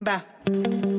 Va.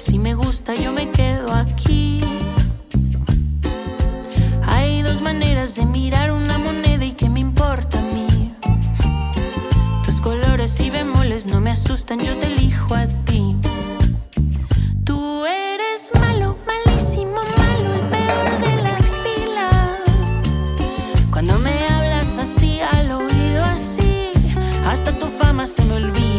Si me gusta yo me quedo aquí. Hay dos maneras de mirar una moneda y que me importa a mí. Tus colores y bemoles no me asustan, yo te elijo a ti. Tú eres malo, malísimo, malo, el peor de la fila. Cuando me hablas así al oído así, hasta tu fama se me olvida.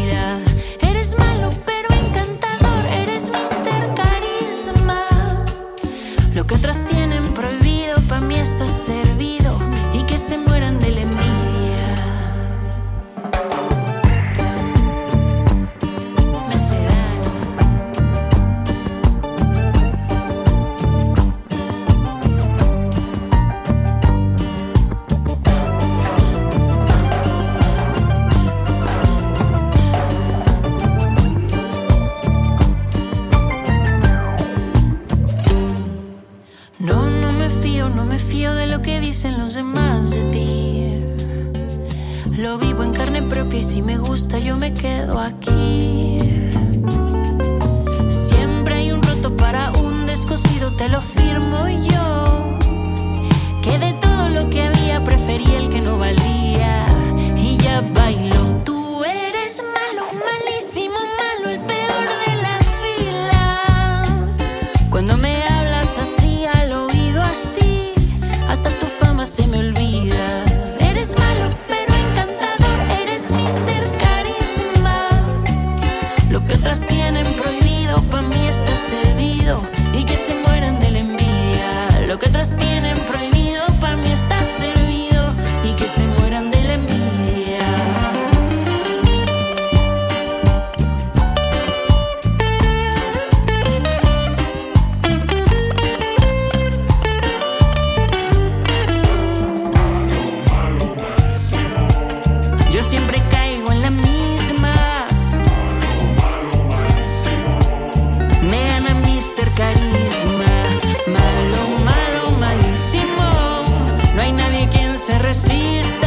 Lo que otras tienen prohibido, para mí está servido. Y que se mueran de lo que dicen los demás de ti. Lo vivo en carne propia y si me gusta yo me quedo aquí. Siempre hay un roto para un descosido, te lo firmo Eres se resista.